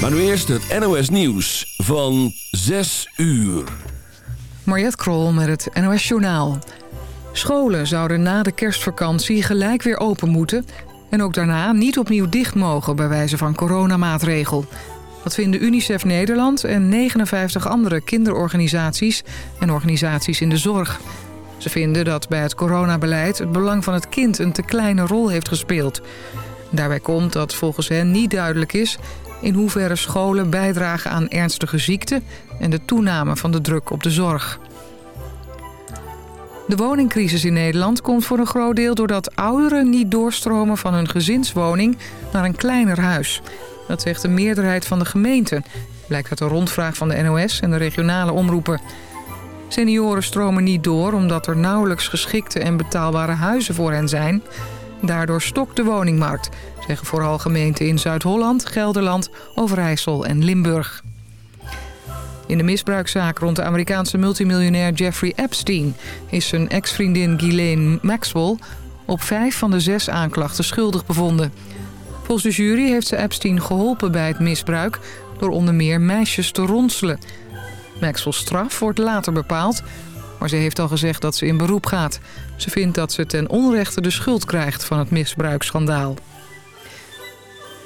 Maar nu eerst het NOS Nieuws van 6 uur. Mariette Krol met het NOS Journaal. Scholen zouden na de kerstvakantie gelijk weer open moeten... en ook daarna niet opnieuw dicht mogen bij wijze van coronamaatregel. Dat vinden UNICEF Nederland en 59 andere kinderorganisaties... en organisaties in de zorg. Ze vinden dat bij het coronabeleid het belang van het kind een te kleine rol heeft gespeeld. Daarbij komt dat volgens hen niet duidelijk is in hoeverre scholen bijdragen aan ernstige ziekten en de toename van de druk op de zorg. De woningcrisis in Nederland komt voor een groot deel doordat ouderen niet doorstromen van hun gezinswoning naar een kleiner huis. Dat zegt de meerderheid van de gemeente, blijkt uit een rondvraag van de NOS en de regionale omroepen. Senioren stromen niet door omdat er nauwelijks geschikte en betaalbare huizen voor hen zijn. Daardoor stokt de woningmarkt, zeggen vooral gemeenten in Zuid-Holland, Gelderland, Overijssel en Limburg. In de misbruikzaak rond de Amerikaanse multimiljonair Jeffrey Epstein... is zijn ex-vriendin Ghislaine Maxwell op vijf van de zes aanklachten schuldig bevonden. Volgens de jury heeft ze Epstein geholpen bij het misbruik... door onder meer meisjes te ronselen. Maxwell's straf wordt later bepaald... maar ze heeft al gezegd dat ze in beroep gaat. Ze vindt dat ze ten onrechte de schuld krijgt van het misbruiksschandaal.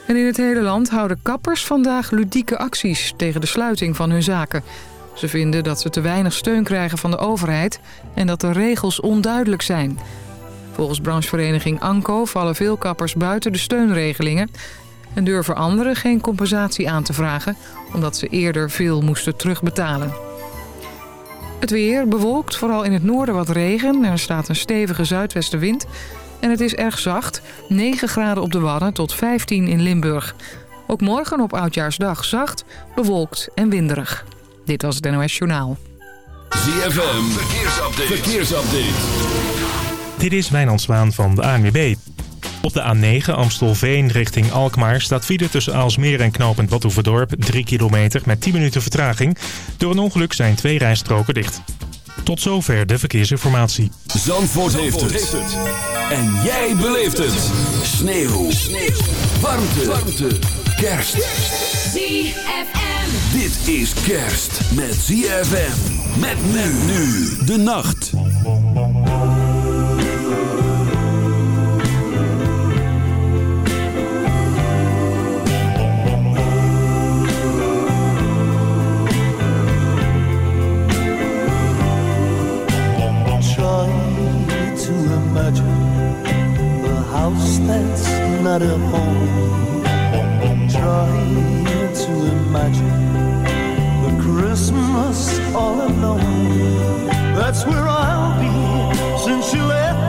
En in het hele land houden kappers vandaag ludieke acties tegen de sluiting van hun zaken. Ze vinden dat ze te weinig steun krijgen van de overheid en dat de regels onduidelijk zijn. Volgens branchevereniging ANCO vallen veel kappers buiten de steunregelingen... en durven anderen geen compensatie aan te vragen... omdat ze eerder veel moesten terugbetalen. Het weer bewolkt, vooral in het noorden wat regen. Er staat een stevige zuidwestenwind en het is erg zacht. 9 graden op de Wadden tot 15 in Limburg. Ook morgen op Oudjaarsdag zacht, bewolkt en winderig. Dit was het NOS Journaal. ZFM, verkeersupdate. verkeersupdate. Dit is Wijnand Zwaan van de ANWB. Op de A9 Amstelveen richting Alkmaar staat file tussen Aalsmeer en knooppunt Badhoevedorp 3 kilometer met 10 minuten vertraging. Door een ongeluk zijn twee rijstroken dicht. Tot zover de verkeersinformatie. Zandvoort, heeft, het. En jij beleeft het. Sneeuw. Sneeuw. Warmte. Warmte. Kerst. ZFM. Dit is kerst met ZFM. Met men nu. De nacht. House that's not a home. Trying to imagine the Christmas all alone. That's where I'll be since you left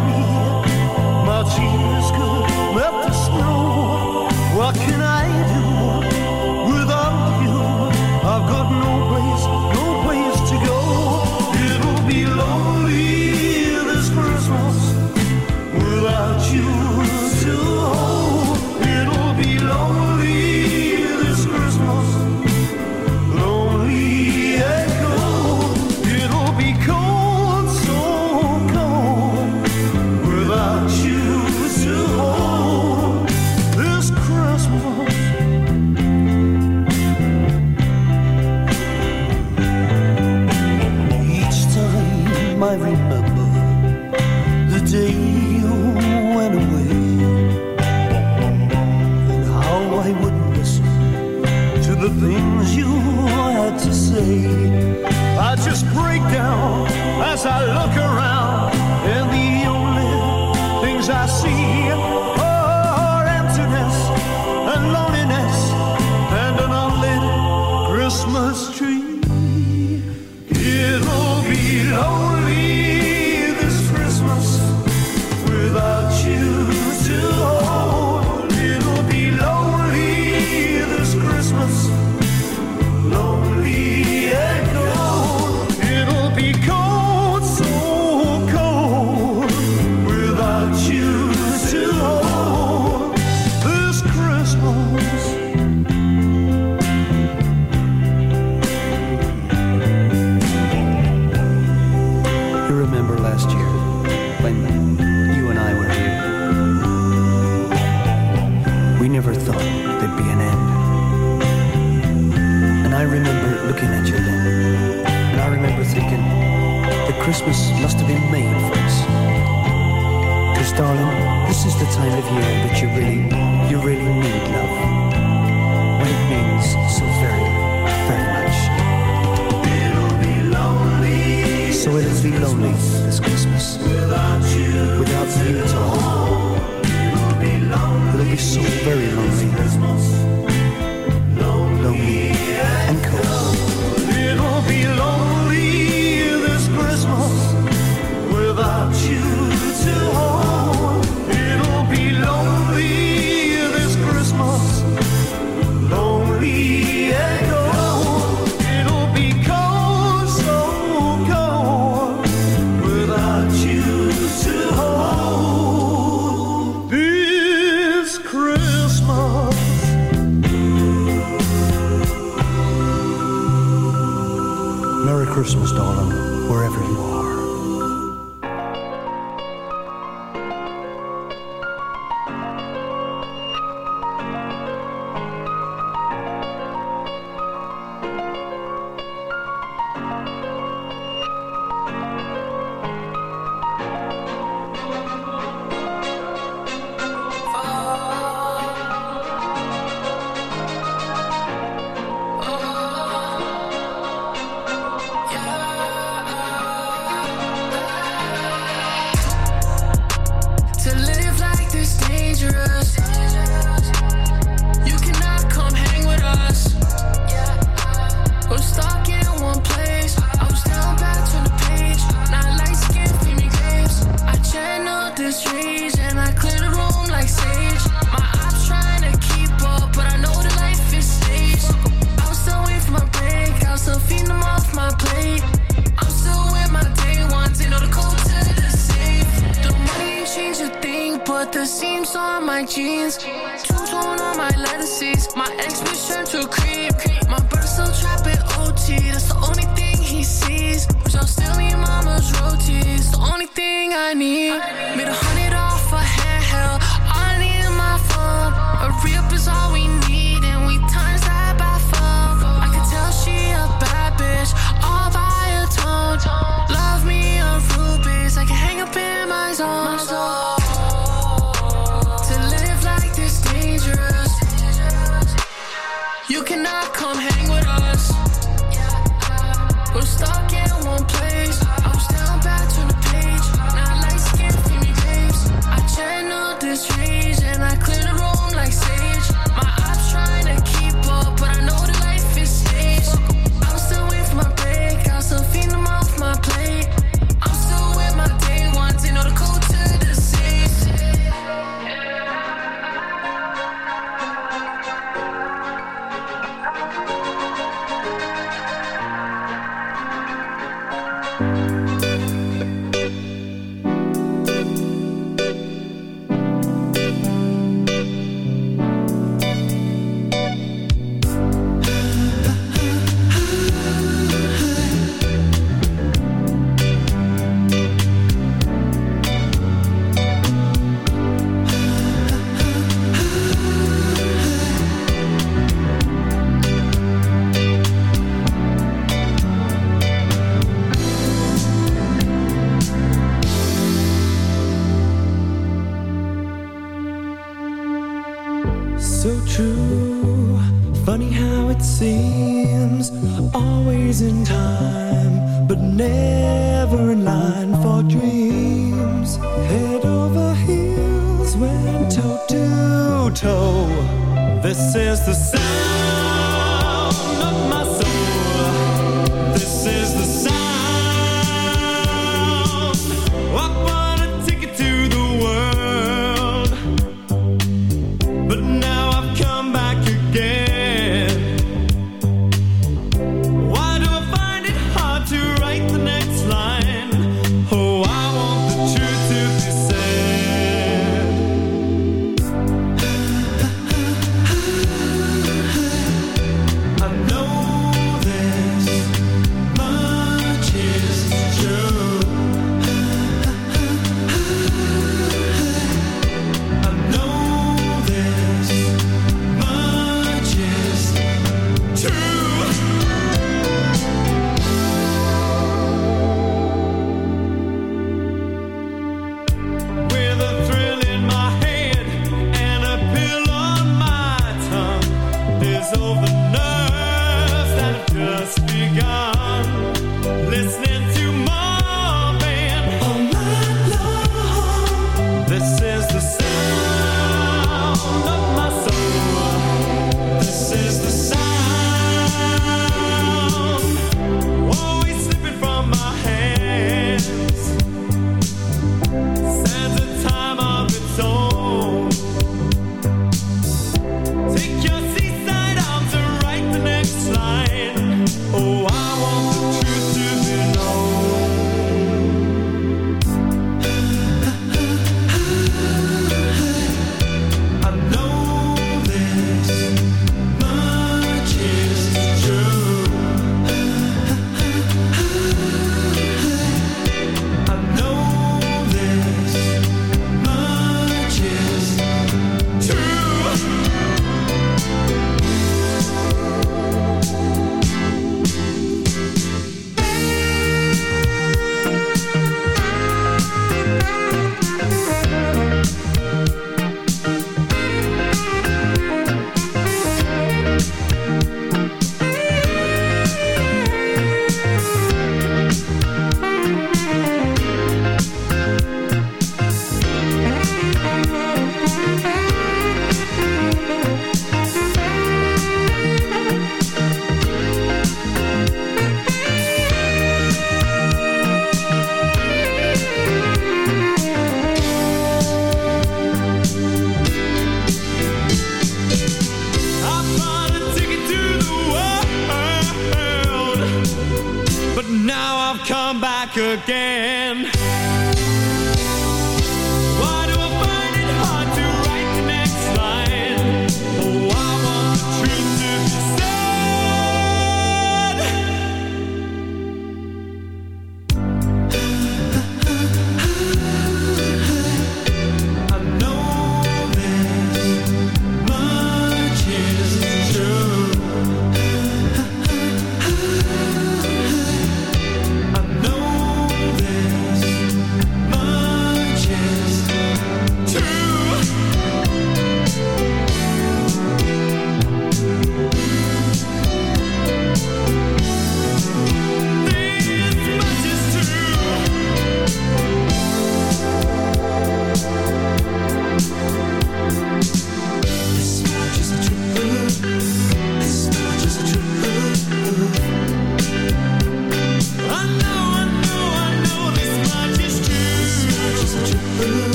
Christmas darling, wherever you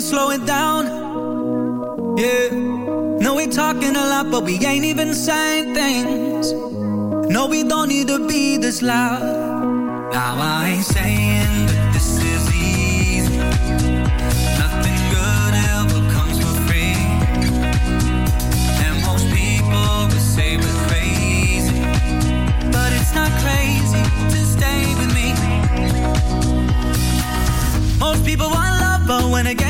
ain't slowing down. Yeah. No, we talking a lot, but we ain't even saying things. No, we don't need to be this loud. Now I ain't saying that this is easy. Nothing good ever comes for free. And most people would say we're crazy. But it's not crazy to stay with me. Most people want love, but when it gets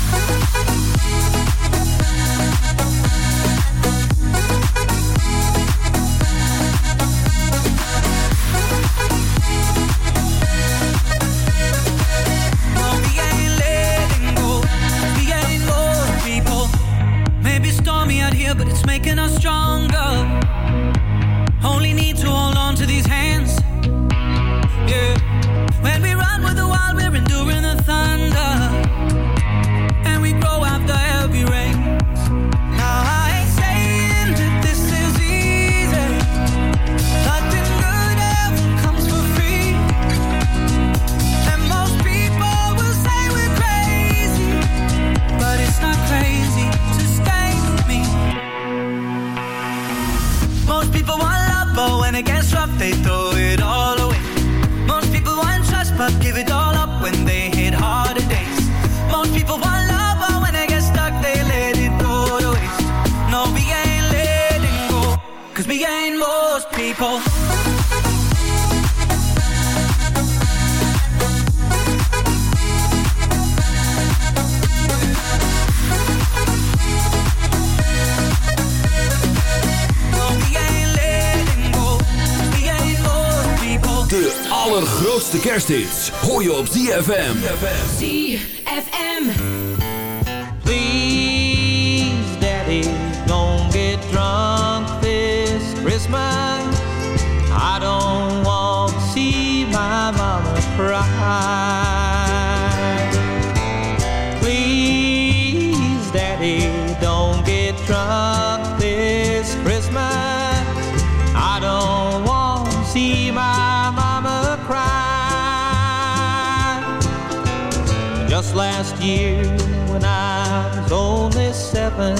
when I was only seven.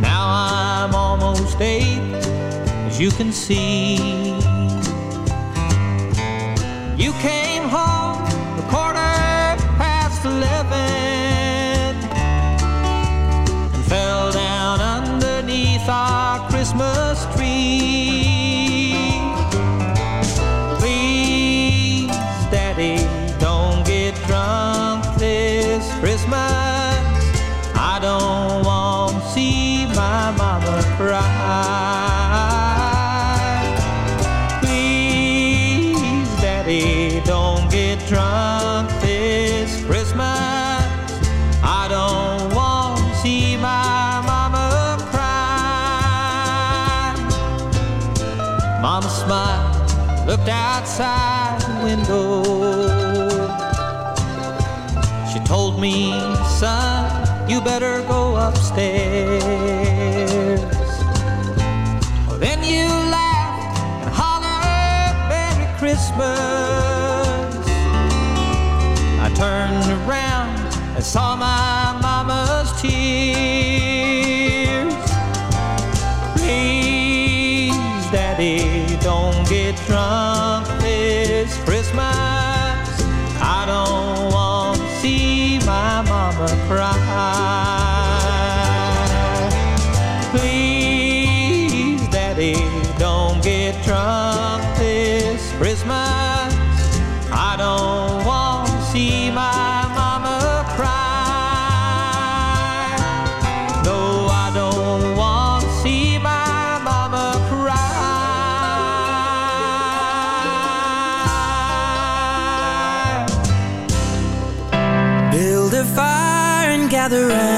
Now I'm almost eight, as you can see. You can't gather round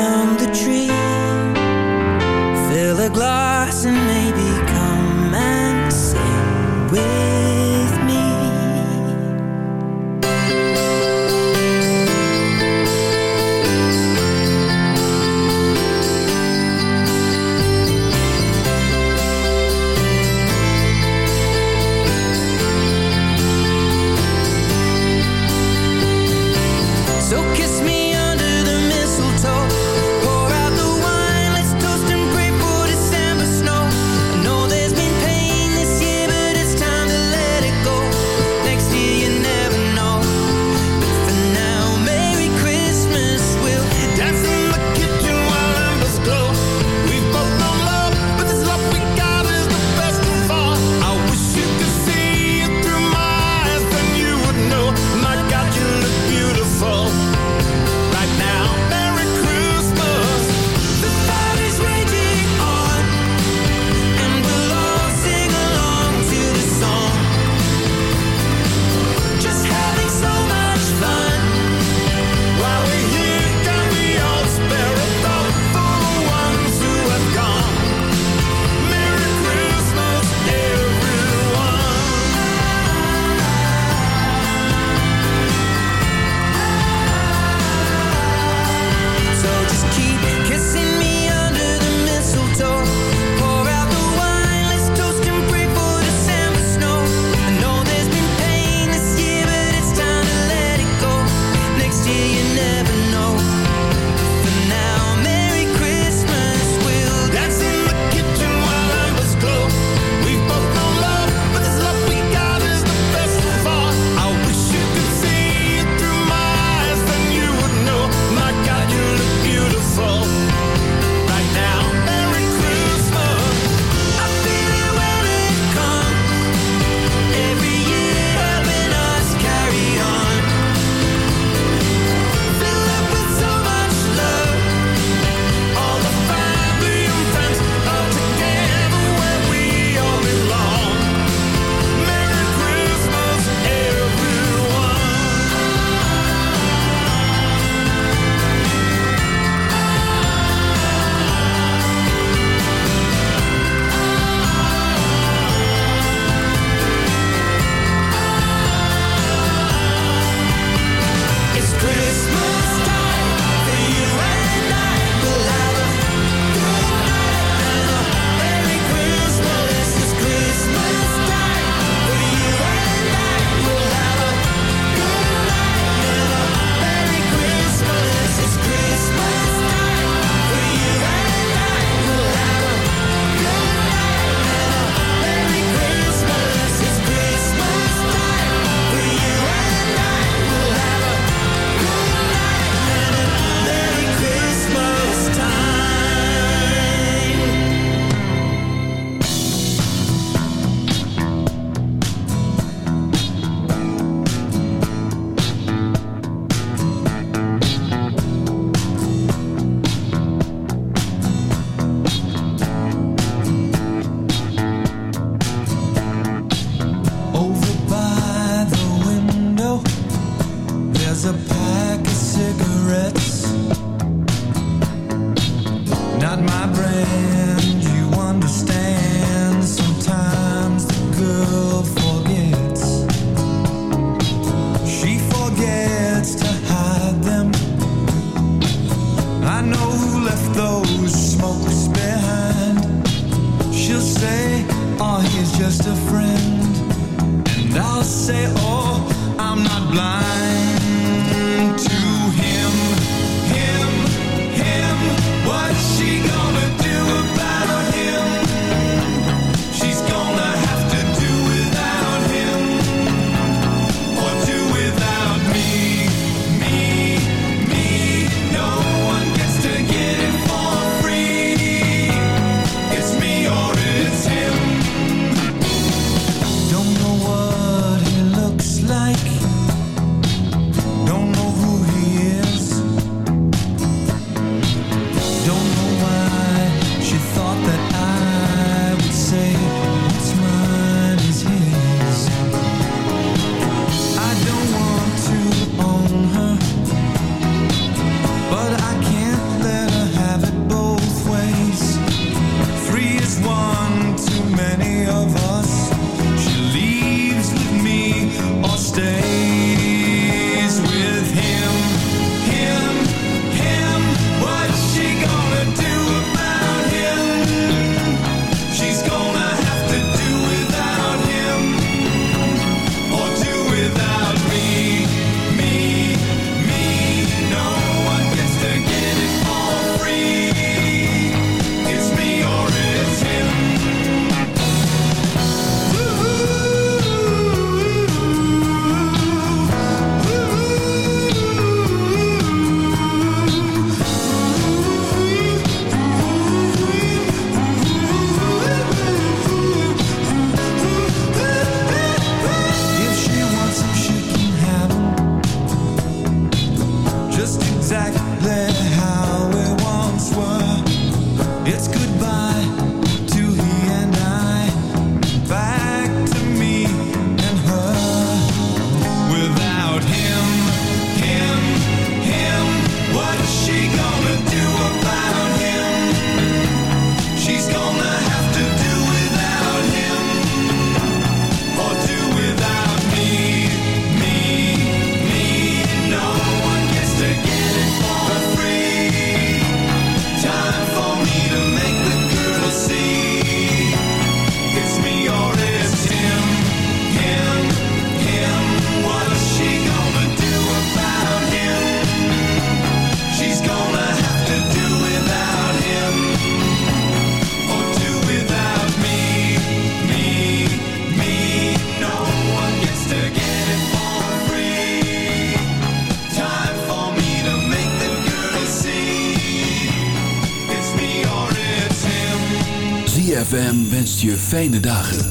fijne dagen.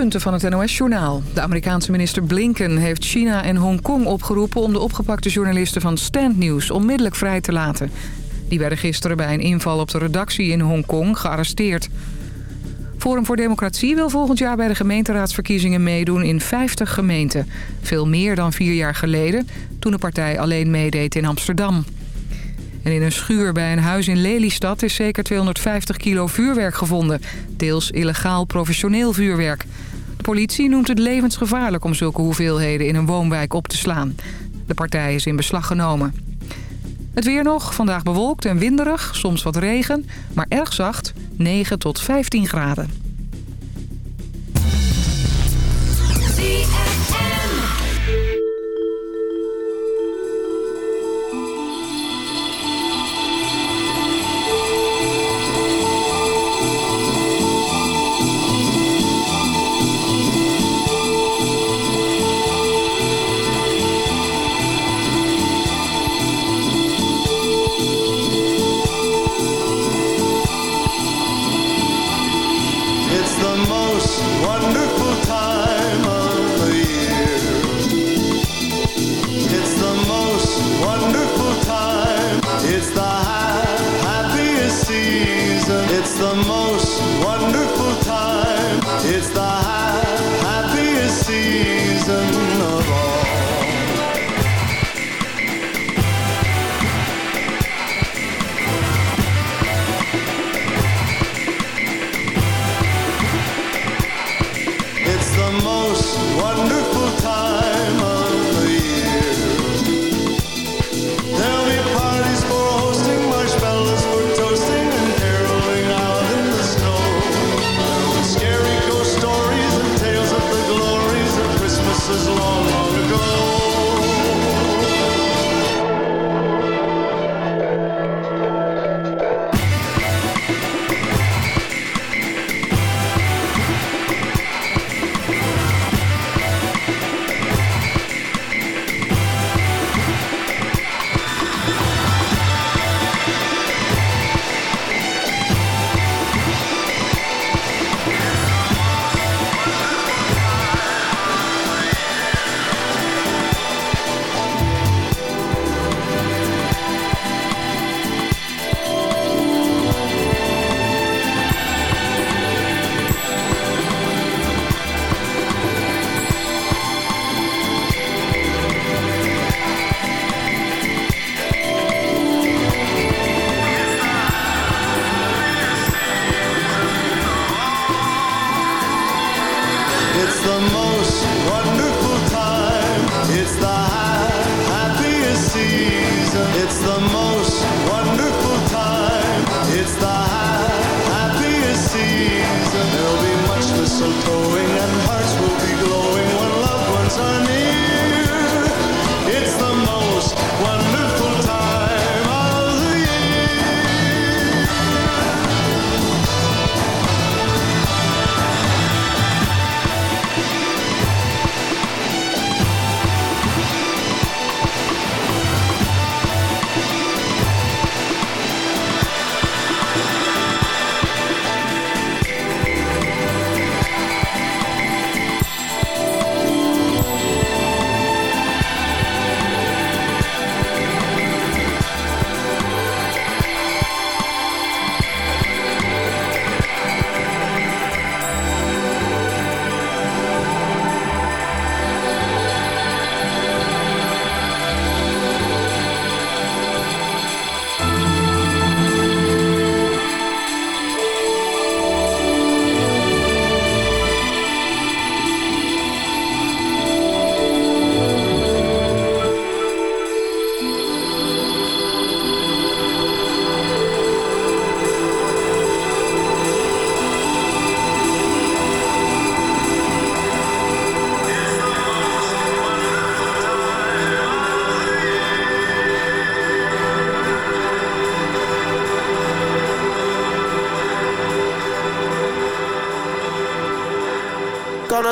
Hoofdpunten van het NOS-journaal. De Amerikaanse minister Blinken heeft China en Hongkong opgeroepen... om de opgepakte journalisten van Stand News onmiddellijk vrij te laten. Die werden gisteren bij een inval op de redactie in Hongkong gearresteerd. Forum voor Democratie wil volgend jaar bij de gemeenteraadsverkiezingen meedoen in 50 gemeenten. Veel meer dan vier jaar geleden, toen de partij alleen meedeed in Amsterdam. En in een schuur bij een huis in Lelystad is zeker 250 kilo vuurwerk gevonden. Deels illegaal professioneel vuurwerk. De politie noemt het levensgevaarlijk om zulke hoeveelheden in een woonwijk op te slaan. De partij is in beslag genomen. Het weer nog, vandaag bewolkt en winderig, soms wat regen, maar erg zacht, 9 tot 15 graden.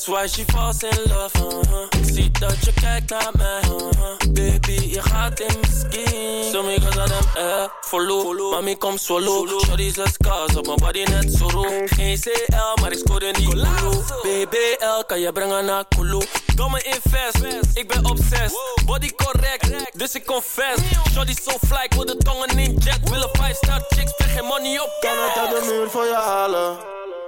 That's why she falls in love, uh-huh. Ik zie dat je kijkt naar mij, uh-huh. Baby, je gaat in mijn skin. Sommige aan hem, eh, follow Mami, kom solo Shorty zes scars op mijn body net zo roep. Geen CL, maar ik scoorde niet Kulu BBL, kan je brengen naar Kulu? Domme invest, ik ben obsessed. Body correct, dus ik confess. Shorty so fly, ik wil de tongen in jet. Willen 5 star chicks, spreek geen money op Kan het uit de muur voor je halen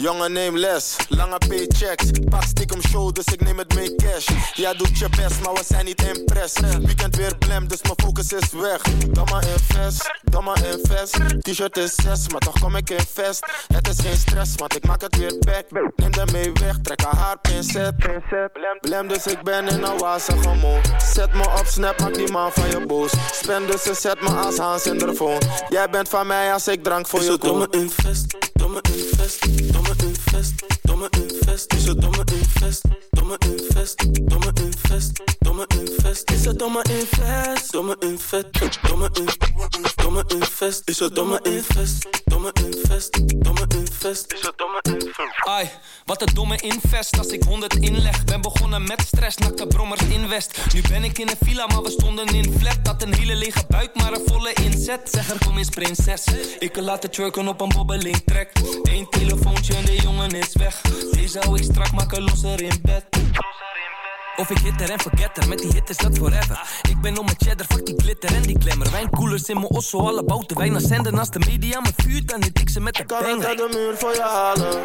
Jongen, neem les, lange paychecks. Pak stiekem show, dus ik neem het mee cash. Ja, doet je best, maar we zijn niet impress. Weekend weer blem, dus mijn focus is weg. Domme invest, domme invest. T-shirt is 6, maar toch kom ik in vest. Het is geen stress, want ik maak het weer back. Neem de mee weg, trek haar haar pincet. Blem, dus ik ben in een wazige mood. Zet me op snap, maak die man van je boos. Spend dus en zet me als Hans in de phone. Jij bent van mij als ik drank voor je koop. Domme invest, domme invest, domme invest, domme invest. Is het domme invest, domme invest, domme invest, domme. Is het domme invest, domme invest, domme invest, domme invest. Is het domme invest, domme invest, domme invest. Is het domme invest. Ai, wat een domme invest als ik 100 inleg. Ben begonnen met stress, nakte brommers in West. Nu ben ik in een villa, maar we stonden in flat. Dat een hele lege buik, maar een volle inzet. Zeg er kom eens prinses. Ik kan laten twerken op een bobbeling trek. Eén telefoontje en de jongen is weg. Deze hou ik strak, maken losser in bed. Of ik hitter en forgetter, met die hit is dat forever. Ik ben om mijn cheddar, fuck die glitter en die glamour. Wijnkoelers in mijn osso, alle bouten wijn naar zenden. Als de media me vuurt, dan hit ik ze met de Kan banger. ik uit de muur voor je halen?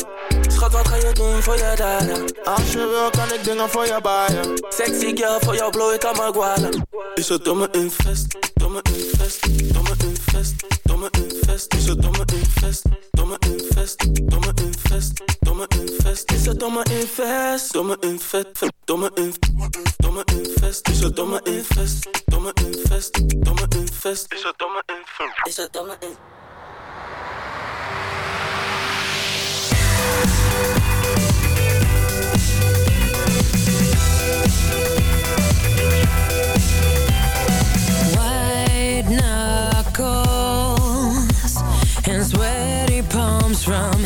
Schat, wat ga je doen voor je daden? Als je wil, kan ik dingen voor je baaien. Sexy girl, voor jou blow ik aan mijn guala. Is het domme invest, domme invest, domme invest, domme invest. Is het domme invest, domme invest, domme invest, domme invest. Is het domme invest, domme invest, domme invest, domme invest. Is het domme invest, domme invest, domme invest. Is het domme invest. Is het domme invest. White knuckles and sweaty palms from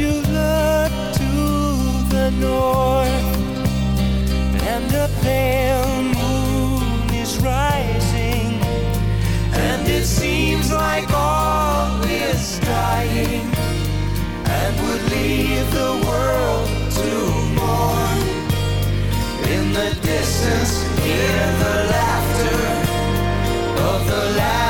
you look to the north and the pale moon is rising and it seems like all is dying and would leave the world to mourn in the distance hear the laughter of the last.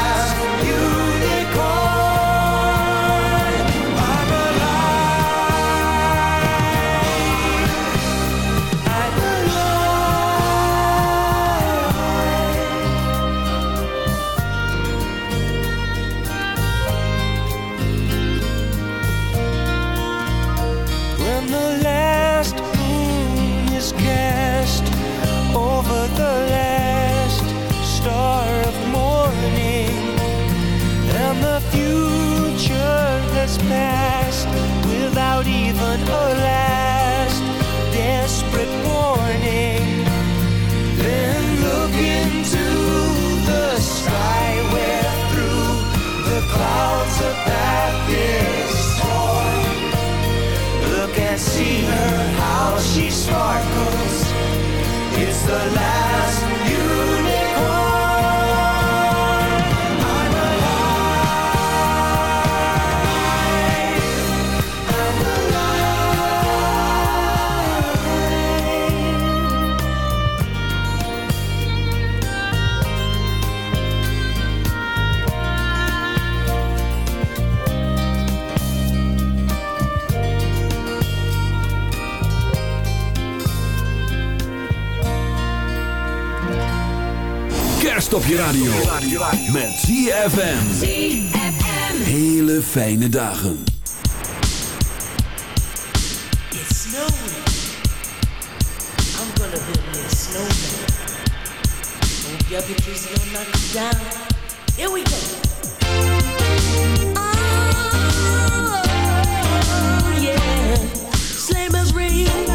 alive. kerst op je radio. Met ZFM. Hele fijne dagen. It's snowing. I'm gonna build me a snowman. Hope your bitches don't knock me down. Here we go. Oh, yeah. Sleigh bells ring.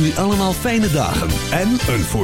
jullie allemaal fijne dagen en een voorzitter.